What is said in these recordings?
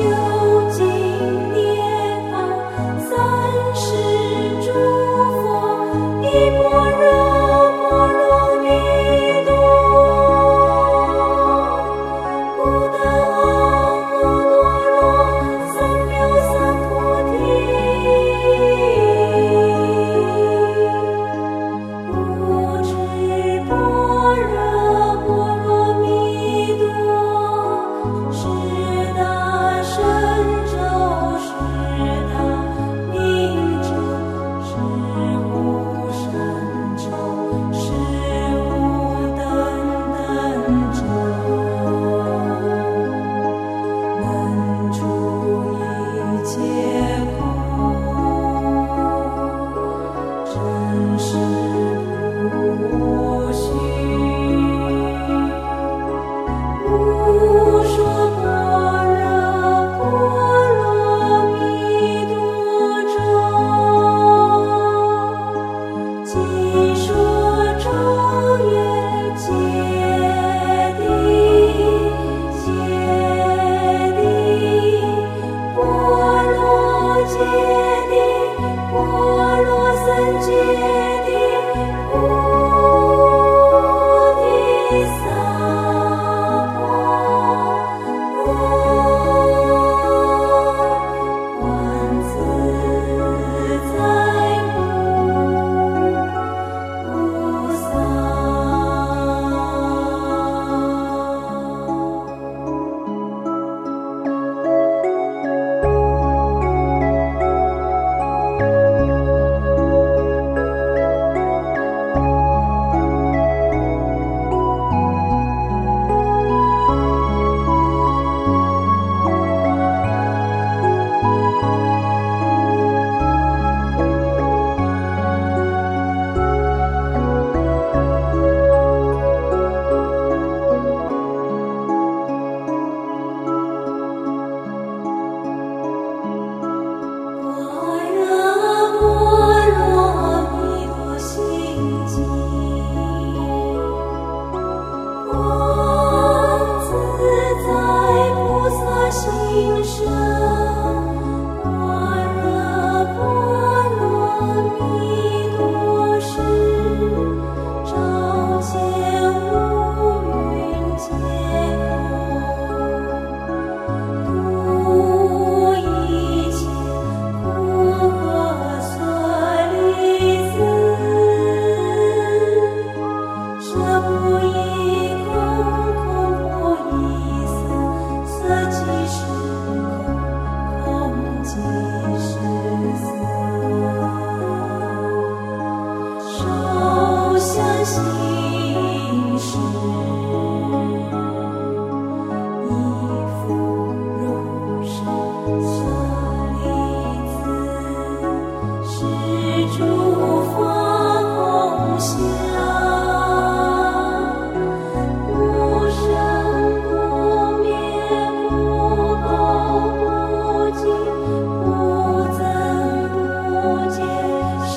you.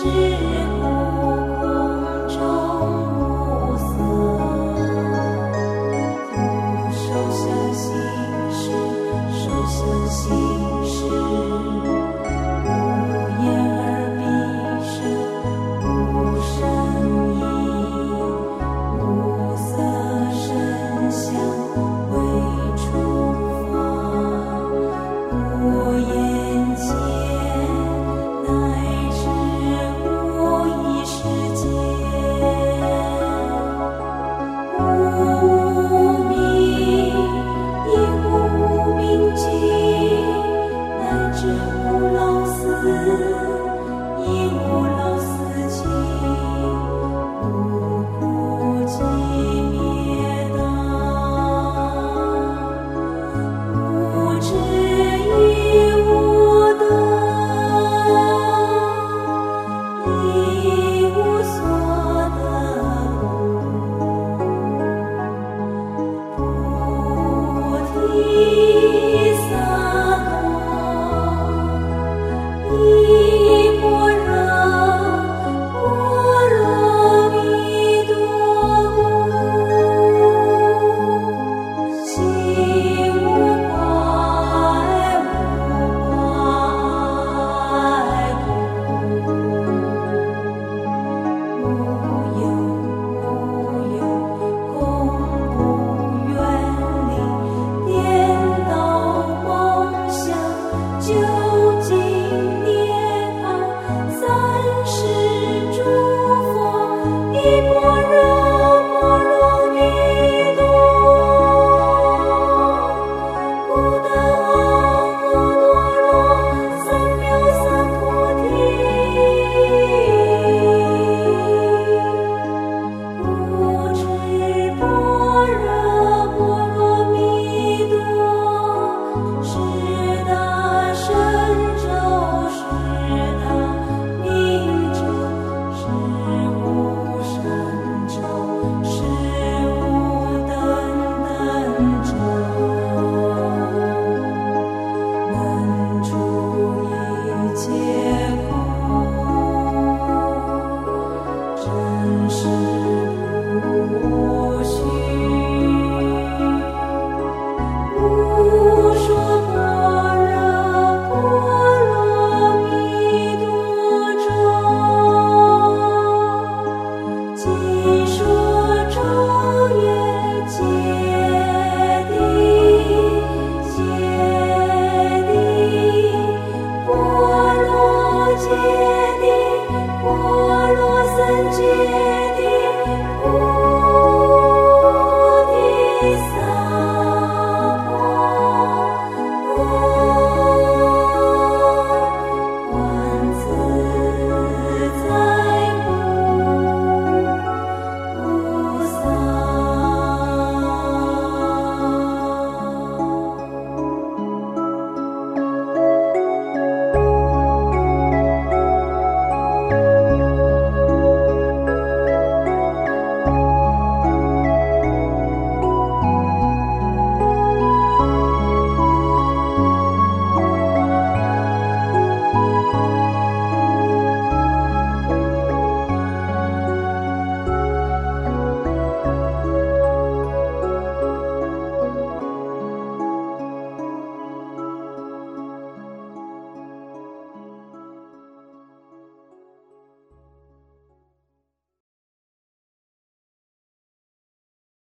是